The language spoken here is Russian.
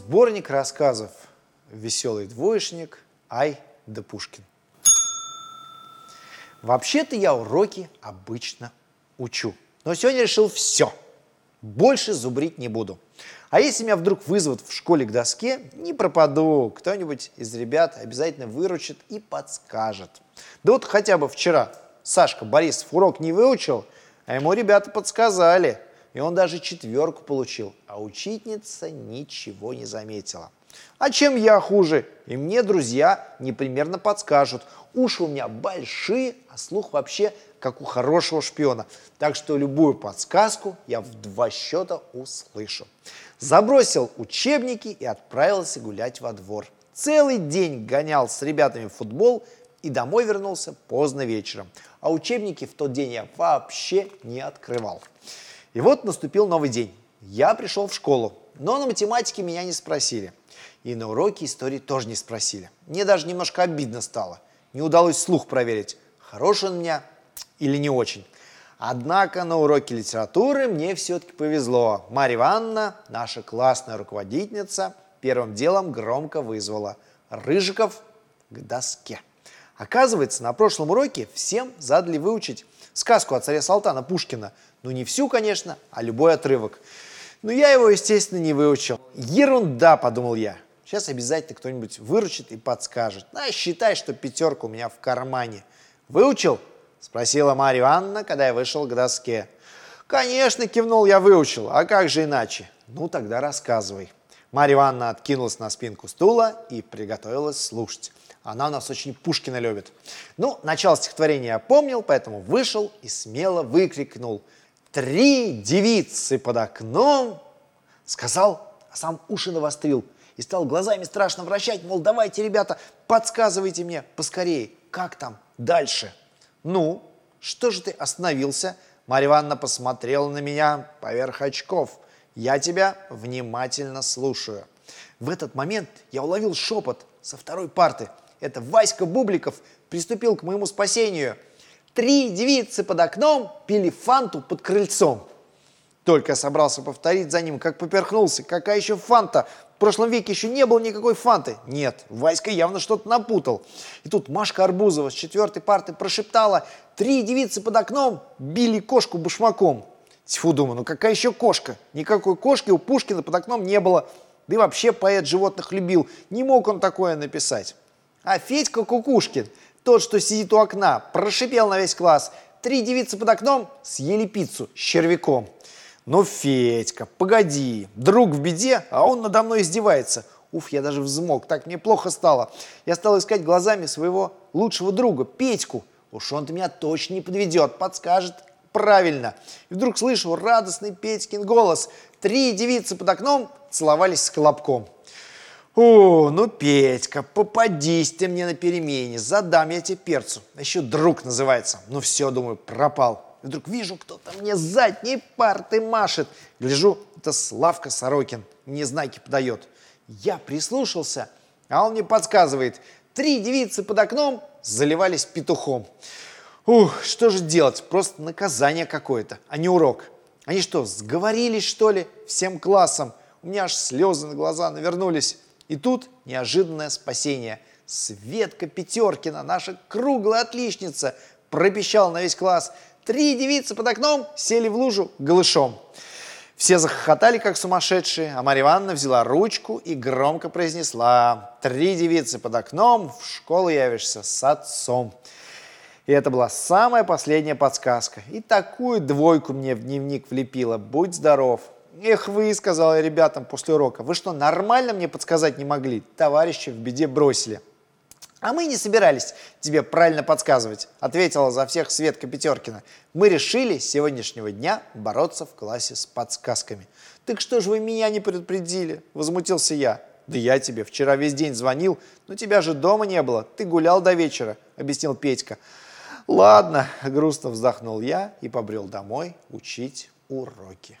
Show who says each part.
Speaker 1: Сборник рассказов «Веселый двоечник», Ай да Пушкин. Вообще-то я уроки обычно учу. Но сегодня решил все. Больше зубрить не буду. А если меня вдруг вызовут в школе к доске, не пропаду. Кто-нибудь из ребят обязательно выручит и подскажет. Да вот хотя бы вчера Сашка Борисов урок не выучил, а ему ребята подсказали. И он даже четверку получил, а учительница ничего не заметила. А чем я хуже? И мне друзья непримерно подскажут. Уши у меня большие, а слух вообще как у хорошего шпиона. Так что любую подсказку я в два счета услышу. Забросил учебники и отправился гулять во двор. Целый день гонял с ребятами в футбол и домой вернулся поздно вечером. А учебники в тот день я вообще не открывал. И вот наступил новый день. Я пришел в школу, но на математике меня не спросили. И на уроке истории тоже не спросили. Мне даже немножко обидно стало. Не удалось слух проверить, хороший он меня или не очень. Однако на уроке литературы мне все-таки повезло. Марья Ивановна, наша классная руководительница, первым делом громко вызвала Рыжиков к доске. Оказывается, на прошлом уроке всем задали выучить сказку о царе Салтана Пушкина. Ну не всю, конечно, а любой отрывок. Но я его, естественно, не выучил. Ерунда, подумал я. Сейчас обязательно кто-нибудь выручит и подскажет. А считай, что пятерка у меня в кармане. Выучил? Спросила Марья Ивановна, когда я вышел к доске. Конечно, кивнул, я выучил. А как же иначе? Ну, тогда рассказывай. Марья Ивановна откинулась на спинку стула и приготовилась слушать. Она у нас очень Пушкина любит. Ну, начало стихотворения я помнил, поэтому вышел и смело выкрикнул «Три девицы под окном!» Сказал, а сам уши навострил и стал глазами страшно вращать, мол, давайте, ребята, подсказывайте мне поскорее, как там дальше. «Ну, что же ты остановился?» Марья Ивановна посмотрела на меня поверх очков. «Я тебя внимательно слушаю». В этот момент я уловил шепот со второй парты. Это Васька Бубликов приступил к моему спасению. Три девицы под окном пили фанту под крыльцом. Только собрался повторить за ним, как поперхнулся. Какая еще фанта? В прошлом веке еще не было никакой фанты. Нет, Васька явно что-то напутал. И тут Машка Арбузова с четвертой парты прошептала, три девицы под окном били кошку башмаком. Тьфу, думаю, ну какая еще кошка? Никакой кошки у Пушкина под окном не было. Да и вообще поэт животных любил. Не мог он такое написать. А Федька Кукушкин, тот, что сидит у окна, прошипел на весь класс. Три девицы под окном съели пиццу с червяком. Ну, Федька, погоди, друг в беде, а он надо мной издевается. Уф, я даже взмок, так мне плохо стало. Я стал искать глазами своего лучшего друга, Петьку. Уж он-то меня точно не подведет, подскажет правильно. И вдруг слышу радостный Петькин голос. Три девицы под окном целовались с колобком. О, ну, Петька, попадись ты мне на перемене, задам я тебе перцу. Еще друг называется. Ну все, думаю, пропал. И вдруг вижу, кто-то мне с задней парты машет. Гляжу, это Славка Сорокин, мне знаки подает. Я прислушался, а он мне подсказывает. Три девицы под окном заливались петухом. Ух, что же делать? Просто наказание какое-то, а не урок. Они что, сговорились, что ли, всем классом? У меня аж слезы на глаза навернулись. И тут неожиданное спасение. Светка Пятеркина, наша круглая отличница, пропищала на весь класс – Три девицы под окном сели в лужу голышом. Все захохотали, как сумасшедшие, а Марья Ивановна взяла ручку и громко произнесла «Три девицы под окном, в школу явишься с отцом». И это была самая последняя подсказка. И такую двойку мне в дневник влепила. Будь здоров. Эх вы, сказала я ребятам после урока, вы что, нормально мне подсказать не могли? Товарищи в беде бросили. А мы не собирались тебе правильно подсказывать, ответила за всех Светка Пятеркина. Мы решили с сегодняшнего дня бороться в классе с подсказками. Так что же вы меня не предупредили? Возмутился я. Да я тебе вчера весь день звонил, но тебя же дома не было, ты гулял до вечера, объяснил Петька. Ладно, грустно вздохнул я и побрел домой учить уроки.